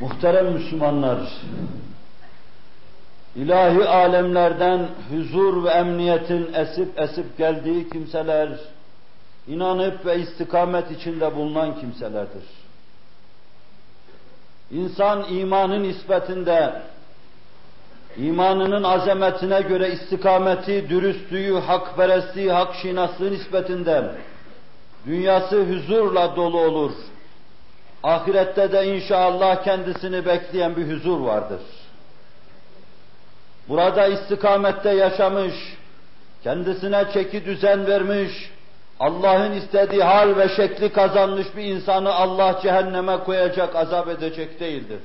Muhterem Müslümanlar, ilahi alemlerden huzur ve emniyetin esip esip geldiği kimseler, inanıp ve istikamet içinde bulunan kimselerdir. İnsan imanın nispetinde, imanının azametine göre istikameti, dürüstlüğü, hakperestliği, hakşinaslığı nispetinde dünyası huzurla dolu olur. Ahirette de inşallah kendisini bekleyen bir huzur vardır. Burada istikamette yaşamış, kendisine çeki düzen vermiş, Allah'ın istediği hal ve şekli kazanmış bir insanı Allah cehenneme koyacak, azap edecek değildir.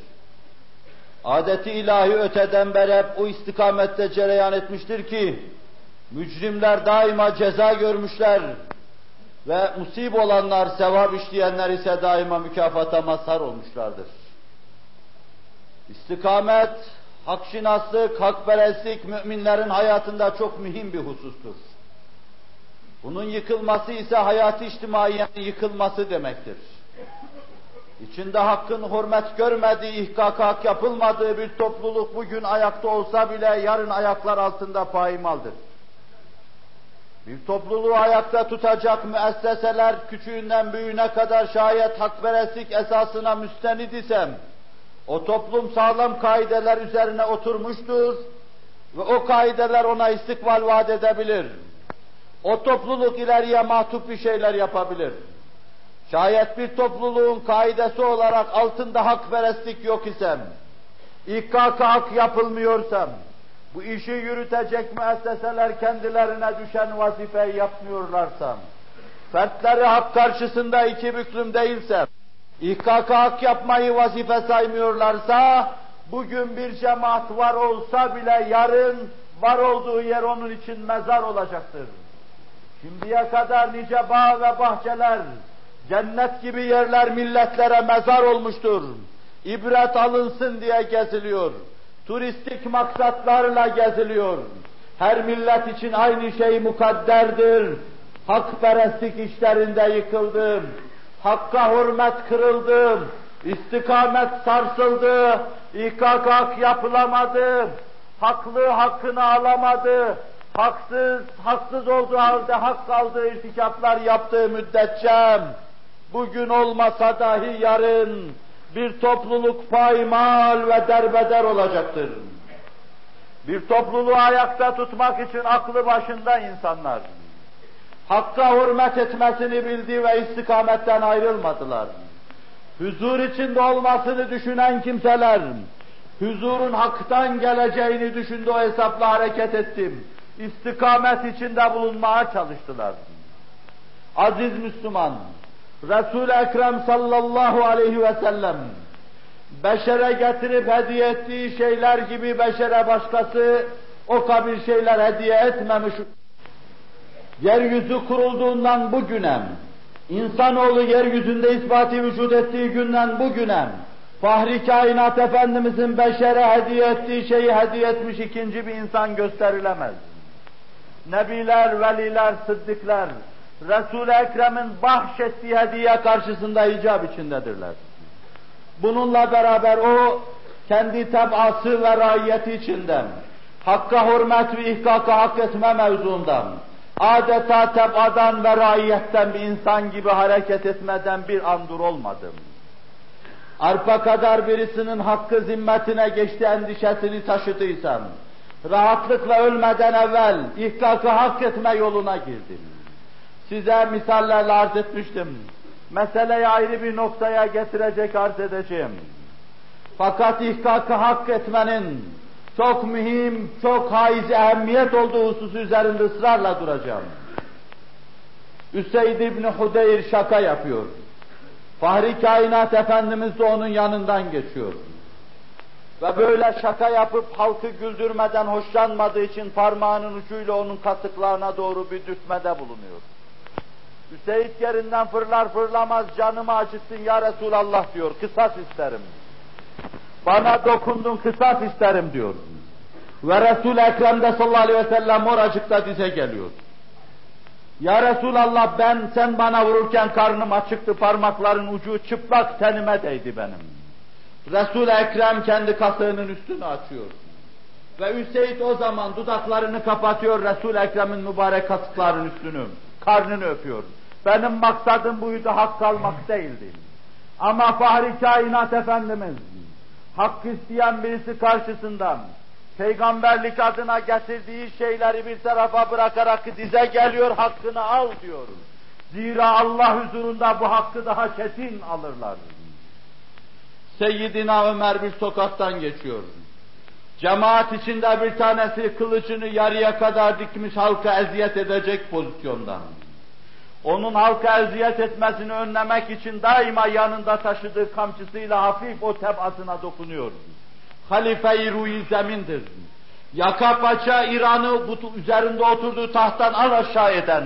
Adeti ilahi öteden beri hep o istikamette cereyan etmiştir ki, mücrimler daima ceza görmüşler ve musib olanlar, sevap işleyenler ise daima mükafata mazhar olmuşlardır. İstikamet, hakşinaslık, hakperestlik müminlerin hayatında çok mühim bir husustur. Bunun yıkılması ise hayatı içtimaiyenin yıkılması demektir. İçinde hakkın hürmet görmediği, ihkak hak yapılmadığı bir topluluk bugün ayakta olsa bile yarın ayaklar altında paymaldır. Bir topluluğu ayakta tutacak müesseseler küçüğünden büyüğüne kadar şayet hakperestlik esasına müstenid isem, o toplum sağlam kaideler üzerine oturmuştur ve o kaideler ona istikbal vaat edebilir. O topluluk ileriye mahtup bir şeyler yapabilir. Şayet bir topluluğun kaidesi olarak altında hakperestlik yok isem, İKK hak yapılmıyorsam, bu işi yürütecek müesseseler kendilerine düşen vazifeyi yapmıyorlarsa, fertleri hak karşısında iki büklüm değilse, İKK hak yapmayı vazife saymıyorlarsa, bugün bir cemaat var olsa bile yarın var olduğu yer onun için mezar olacaktır. Şimdiye kadar nice bağ ve bahçeler, cennet gibi yerler milletlere mezar olmuştur. İbret alınsın diye geziliyor. Turistik maksatlarla geziliyor. Her millet için aynı şey mukadderdir. Hakperestlik işlerinde yıkıldım. Hakka hürmet kırıldı. İstikamet sarsıldı. Hak yapılamadı. Haklı hakkını alamadı haksız, haksız olduğu halde hak kaldığı irtikaplar yaptığı müddetçe, bugün olmasa dahi yarın bir topluluk paymal ve derbeder olacaktır. Bir topluluğu ayakta tutmak için aklı başında insanlar, hakka hürmet etmesini bildi ve istikametten ayrılmadılar. Huzur içinde olmasını düşünen kimseler, huzurun haktan geleceğini düşündü o hesapla hareket ettim istikamet içinde bulunmaya çalıştılar. Aziz Müslüman, Resul-i Ekrem sallallahu aleyhi ve sellem beşere getirip hediye ettiği şeyler gibi beşere başkası o kabir şeyler hediye etmemiş. Yeryüzü kurulduğundan bugüne, insanoğlu yeryüzünde ispatı vücut ettiği günden bugüne, Fahri kainat Efendimizin beşere hediye ettiği şeyi hediye etmiş ikinci bir insan gösterilemez. Nebiler, veliler, sıddıklar, Resul-i Ekrem'in bahşettiği hediye karşısında icap içindedirler. Bununla beraber o kendi tebası ve raiyeti içinden, hakka hürmet ve ihkaka hak etme mevzuundan, adeta tebadan ve raiyetten bir insan gibi hareket etmeden bir andur olmadım. Arpa kadar birisinin hakkı zimmetine geçti endişesini taşıdıysam, rahatlıkla ölmeden evvel ihkakı hak etme yoluna girdim. Size misallerle arz etmiştim. Meseleyi ayrı bir noktaya getirecek arz edeceğim. Fakat ihkakı hak etmenin çok mühim, çok haiz ehemmiyet olduğu hususu üzerinde ısrarla duracağım. Üseyd İbni Hudeyr şaka yapıyor. Fahri kainat Efendimiz de onun yanından geçiyor. Ve böyle şaka yapıp halkı güldürmeden hoşlanmadığı için parmağının ucuyla onun kasıklarına doğru bir dürtmede bulunuyor. Hüseyin yerinden fırlar fırlamaz canımı acıttın ya Resulallah diyor, kısas isterim. Bana dokundun kısas isterim diyor. Ve Resul-i Ekrem'de sallallahu aleyhi ve sellem oracıkta dize geliyor. Ya Resulallah ben sen bana vururken karnım açıktı, parmakların ucu çıplak tenime değdi benim. Resul-i Ekrem kendi kasığının üstünü açıyor. Ve Hüseyin o zaman dudaklarını kapatıyor Resul-i Ekrem'in mübarek kasıklarının üstünü, karnını öpüyor. Benim maksadım buydu, hak kalmak değildi. Ama Fahri Kainat Efendimiz, hak isteyen birisi karşısından, peygamberlik adına getirdiği şeyleri bir tarafa bırakarak dize geliyor, hakkını al diyor. Zira Allah huzurunda bu hakkı daha çetin alırlar. Seyyidina Ömer bir sokaktan geçiyor. Cemaat içinde bir tanesi kılıcını yarıya kadar dikmiş halka eziyet edecek pozisyonda. Onun halka eziyet etmesini önlemek için daima yanında taşıdığı kamçısıyla hafif o tebasına dokunuyor. Halife-i Ruhi Zemin'dir. Yaka paça İran'ı üzerinde oturduğu tahttan al aşağı eden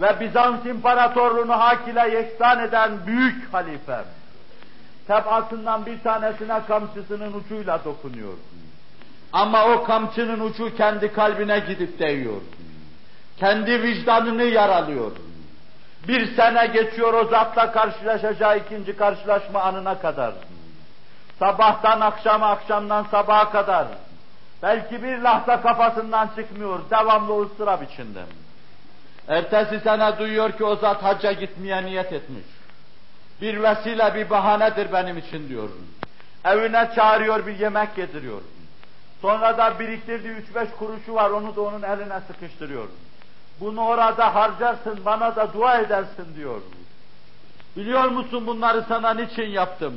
ve Bizans İmparatorluğunu hak ile yeksan eden büyük halife. Tebasından bir tanesine kamçısının ucuyla dokunuyor. Ama o kamçının ucu kendi kalbine gidip değiyor. Kendi vicdanını yaralıyor. Bir sene geçiyor o zatla karşılaşacağı ikinci karşılaşma anına kadar. Sabahtan akşama, akşamdan sabaha kadar. Belki bir lahza kafasından çıkmıyor, devamlı ıstırap içinde. Ertesi sene duyuyor ki o zat hacca gitmeye niyet etmiş. Bir vesile, bir bahanedir benim için diyor. Evine çağırıyor, bir yemek yediriyor. Sonra da biriktirdiği üç beş kuruşu var, onu da onun eline sıkıştırıyor. Bunu orada harcarsın, bana da dua edersin diyor. Biliyor musun bunları sana niçin yaptım?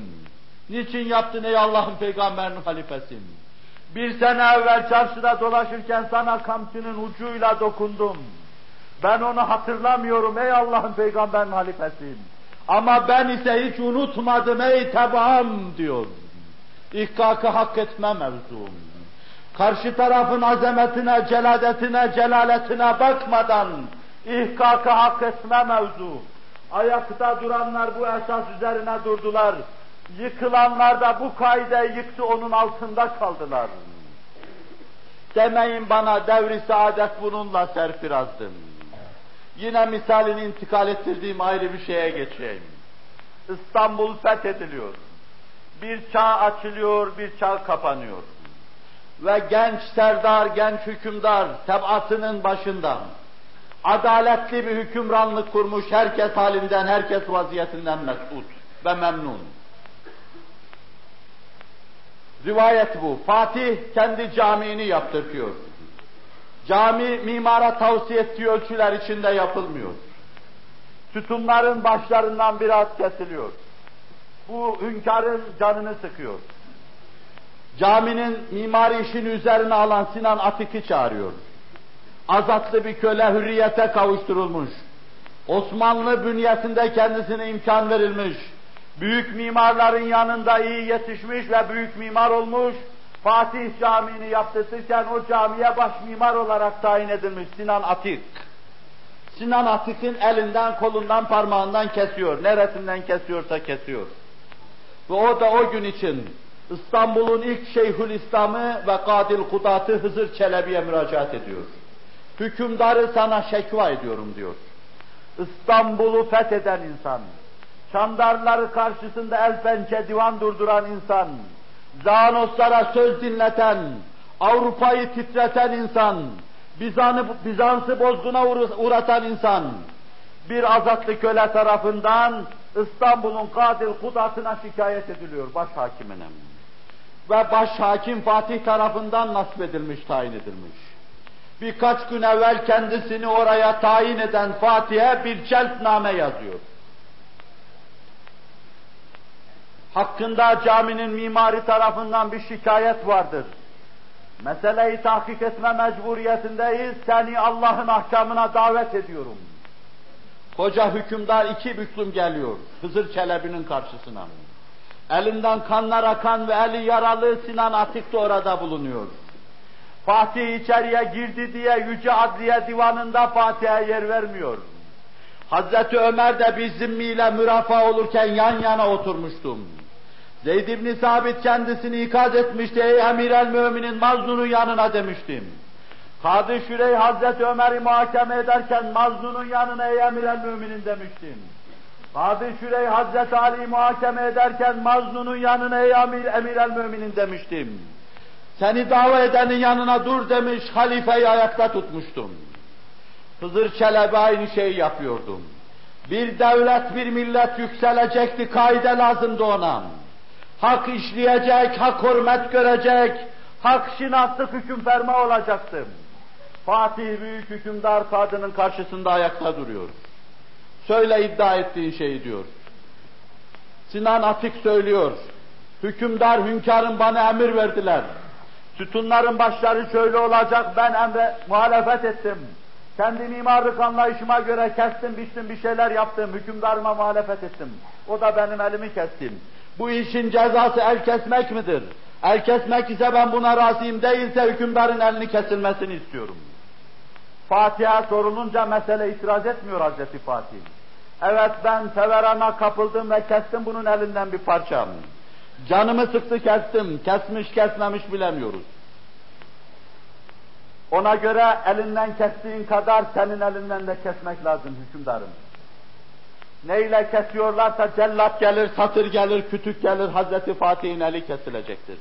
Niçin yaptın ey Allah'ın peygamberinin halifesim? Bir sene evvel çarşıda dolaşırken sana kamçının ucuyla dokundum. Ben onu hatırlamıyorum ey Allah'ın peygamberinin halifesiyim. Ama ben ise hiç unutmadım ey tebaam diyor. İhkakı hak etme mevzum. Karşı tarafın azametine, celadetine, celaletine bakmadan ihkakı hak etme mevzu. Ayakta duranlar bu esas üzerine durdular. Yıkılanlar da bu kaide yıktı, onun altında kaldılar. Demeyin bana devri saadet bununla serfirazdım. Yine misalini intikal ettirdiğim ayrı bir şeye geçeyim. İstanbul fethediliyor. Bir çağ açılıyor, bir çağ kapanıyor. Ve genç serdar, genç hükümdar tebatının başında adaletli bir hükümranlık kurmuş, herkes halinden, herkes vaziyetinden mesut ve memnun. Rivayet bu. Fatih kendi camini yaptırtıyor. Cami mimara tavsiye ettiği ölçüler içinde yapılmıyor. Sütunların başlarından biraz kesiliyor. Bu hünkârın canını sıkıyor. Caminin mimari işini üzerine alan Sinan Atik'i çağırıyor. Azatlı bir köle hürriyete kavuşturulmuş. Osmanlı bünyesinde kendisine imkan verilmiş. Büyük mimarların yanında iyi yetişmiş ve büyük mimar olmuş. Fatih Camii'ni yaptırırken o camiye baş mimar olarak tayin edilmiş Sinan Atik. Sinan Atik'in elinden, kolundan, parmağından kesiyor. Neresinden kesiyorsa kesiyor. Ve o da o gün için İstanbul'un ilk Şeyhül İslam'ı ve Kadil Kudat'ı Hızır Çelebi'ye müracaat ediyor. Hükümdarı sana şekva ediyorum diyor. İstanbul'u fetheden insan, Çandarları karşısında el pençe divan durduran insan, Zanoslara söz dinleten, Avrupa'yı titreten insan, Bizan'ı, Bizans'ı bozguna uğratan insan, bir azatlı köle tarafından İstanbul'un Kadil Kudat'ına şikayet ediliyor baş hakimine. Ve baş hakim Fatih tarafından nasip edilmiş, tayin edilmiş. Birkaç gün evvel kendisini oraya tayin eden Fatih'e bir celtname yazıyor. Hakkında caminin mimari tarafından bir şikayet vardır. Meseleyi tahkik etme mecburiyetindeyiz, seni Allah'ın ahkamına davet ediyorum. Koca hükümdar iki büklüm geliyor, Hızır Çelebi'nin karşısına. Elinden kanlar akan ve eli yaralı Sinan Atik de orada bulunuyor. Fatih içeriye girdi diye Yüce Adliye Divanı'nda Fatih'e yer vermiyor. Hazreti Ömer de bir zimmiyle mürafa olurken yan yana oturmuştum. Zeyd ibn Sabit kendisini ikaz etmişti. Ey emir el müminin mazlunun yanına demiştim. Kadı Şürey Hazreti Ömer'i muhakeme ederken mazlunun yanına ey emir el müminin demiştim. Kadı Şürey Hazreti Ali muhakeme ederken Maznun'un yanına ey emir, emir el müminin demiştim. Seni dava edenin yanına dur demiş, halifeyi ayakta tutmuştum. Hızır Çelebi aynı şeyi yapıyordum. Bir devlet, bir millet yükselecekti, kaide lazımdı ona. Hak işleyecek, hak hürmet görecek, hak şinaslık hüküm ferma olacaktı. Fatih büyük hükümdar kadının karşısında ayakta duruyor. Söyle iddia ettiğin şeyi diyor. Sinan Atik söylüyor. Hükümdar, hünkârın bana emir verdiler. Sütunların başları şöyle olacak, ben emre muhalefet ettim. Kendi mimarlık anlayışıma göre kestim, biçtim, bir şeyler yaptım, hükümdarıma muhalefet ettim. O da benim elimi kestim. Bu işin cezası el kesmek midir? El kesmek ise ben buna razıyım değilse hükümdarın elini kesilmesini istiyorum. Fatih'e sorulunca mesele itiraz etmiyor Hazreti Fatih. Evet ben severana kapıldım ve kestim bunun elinden bir parçam. Canımı sıktı kestim, kesmiş kesmemiş bilemiyoruz. Ona göre elinden kestiğin kadar senin elinden de kesmek lazım hükümdarım. Neyle kesiyorlarsa cellat gelir, satır gelir, kütük gelir, Hazreti Fatih'in eli kesilecektir.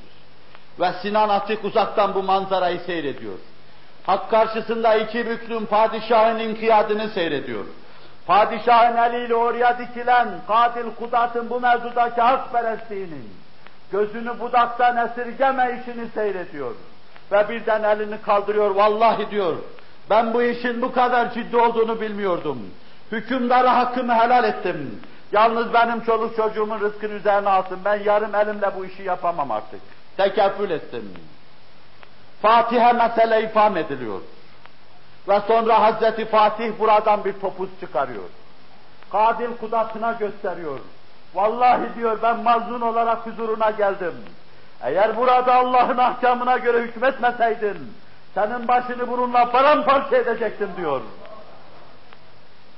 Ve Sinan Atik uzaktan bu manzarayı seyrediyor. Hak karşısında iki büklüm padişahın inkiyadını seyrediyor. Padişahın eliyle oraya dikilen katil kudatın bu mevzudaki hakperestliğinin gözünü budaktan esirgeme işini seyrediyor. Ve birden elini kaldırıyor, vallahi diyor, ben bu işin bu kadar ciddi olduğunu bilmiyordum. Hükümdara hakkımı helal ettim. Yalnız benim çoluk çocuğumun rızkını üzerine alsın. Ben yarım elimle bu işi yapamam artık. Tekeffül ettim. Fatiha mesele ifam ediliyor. Ve sonra Hazreti Fatih buradan bir topuz çıkarıyor. Kadil kudasına gösteriyor. Vallahi diyor ben mazlun olarak huzuruna geldim. Eğer burada Allah'ın ahkamına göre hükmetmeseydin, senin başını bununla paramparça edecektim diyor.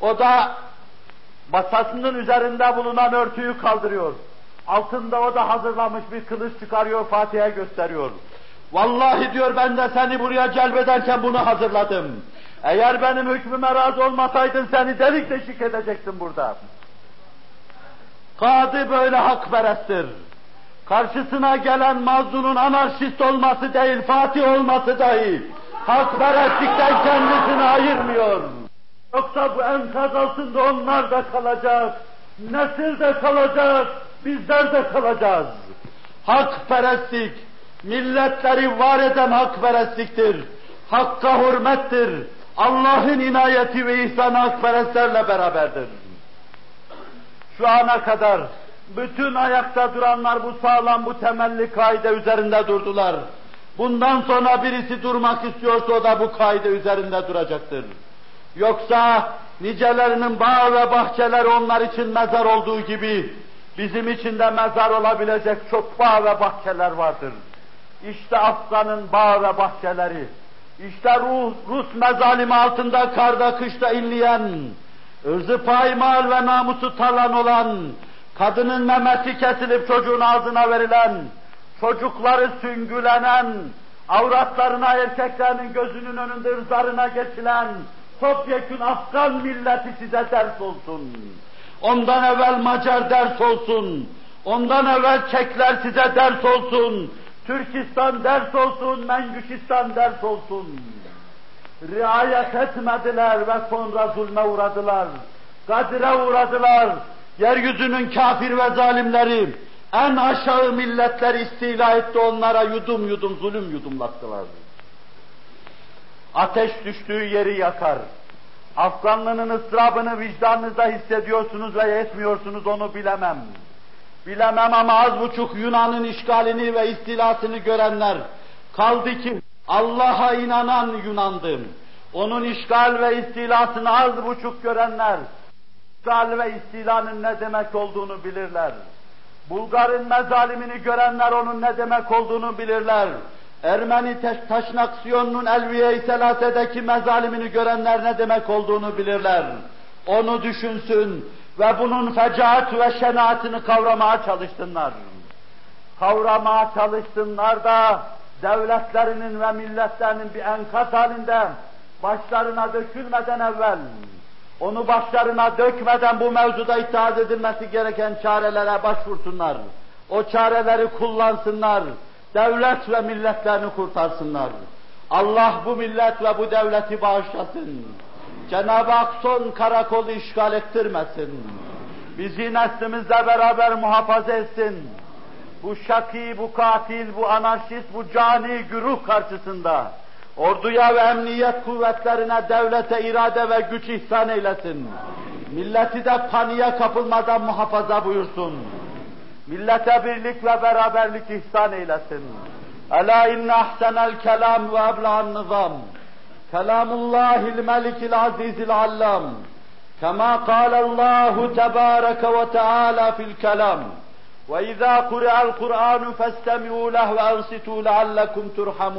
O da basasının üzerinde bulunan örtüyü kaldırıyor. Altında o da hazırlamış bir kılıç çıkarıyor, Fatih'e gösteriyor. Vallahi diyor ben de seni buraya celbederken bunu hazırladım. Eğer benim hükmüme razı olmasaydın seni delik deşik edecektim burada. Kadı böyle hakperesttir. Karşısına gelen mazlunun anarşist olması değil, Fatih olması dahi hakperestlikten kendisini ayırmıyor. Yoksa bu enkaz altında onlar da kalacak, nesil de kalacak, bizler de kalacağız. Hakperestlik, milletleri var eden hakperestliktir. Hakka hürmettir. Allah'ın inayeti ve ihsanı hakperestlerle beraberdir. Şu ana kadar bütün ayakta duranlar bu sağlam, bu temelli kaide üzerinde durdular. Bundan sonra birisi durmak istiyorsa o da bu kaide üzerinde duracaktır. Yoksa nicelerinin bağ ve bahçeler onlar için mezar olduğu gibi bizim için de mezar olabilecek çok bağ ve bahçeler vardır. İşte Afgan'ın bağ ve bahçeleri, işte Rus, Rus mezalimi altında karda kışta inleyen, ırzı paymal ve namusu talan olan, kadının memesi kesilip çocuğun ağzına verilen, çocukları süngülenen, avratlarına erkeklerinin gözünün önünde ırzlarına geçilen, topyekun Afgan milleti size ders olsun. Ondan evvel Macar ders olsun. Ondan evvel Çekler size ders olsun. Türkistan ders olsun, Mengüşistan ders olsun. Riayet etmediler ve sonra zulme uğradılar. Kadire uğradılar. Yeryüzünün kafir ve zalimleri en aşağı milletler istila etti onlara yudum yudum zulüm yudumlattılar. Ateş düştüğü yeri yakar. Afganlının ıstırabını vicdanınızda hissediyorsunuz ve yetmiyorsunuz onu bilemem. Bilemem ama az buçuk Yunan'ın işgalini ve istilasını görenler kaldı ki Allah'a inanan Yunan'dım. Onun işgal ve istilasını az buçuk görenler işgal ve istilanın ne demek olduğunu bilirler. Bulgar'ın mezalimini görenler onun ne demek olduğunu bilirler. Ermeni Taşnaksiyon'un Elviye-i Selase'deki mezalimini görenler ne demek olduğunu bilirler. Onu düşünsün ve bunun fecaat ve şenaatini kavramaya çalışsınlar. Kavramaya çalışsınlar da devletlerinin ve milletlerinin bir enkaz halinde başlarına dökülmeden evvel onu başlarına dökmeden bu mevzuda itaat edilmesi gereken çarelere başvursunlar. O çareleri kullansınlar. Devlet ve milletlerini kurtarsınlar. Allah bu millet ve bu devleti bağışlasın. Cenab-ı Hak son karakolu işgal ettirmesin. Bizi neslimizle beraber muhafaza etsin. Bu şaki, bu katil, bu anarşist, bu cani güruh karşısında orduya ve emniyet kuvvetlerine, devlete irade ve güç ihsan eylesin. Milleti de paniğe kapılmadan muhafaza buyursun. Millete birlik ve beraberlik ihsan eylesin. Ela inne ahsenel kelam ve ebla'n nizam. Kelamullahil melikil azizil allam. كما قال الله تبارك وتعالى في الكلام وإذا قرأ القرآن فاستمعوا له وأنصتوا لعلكم ترحمون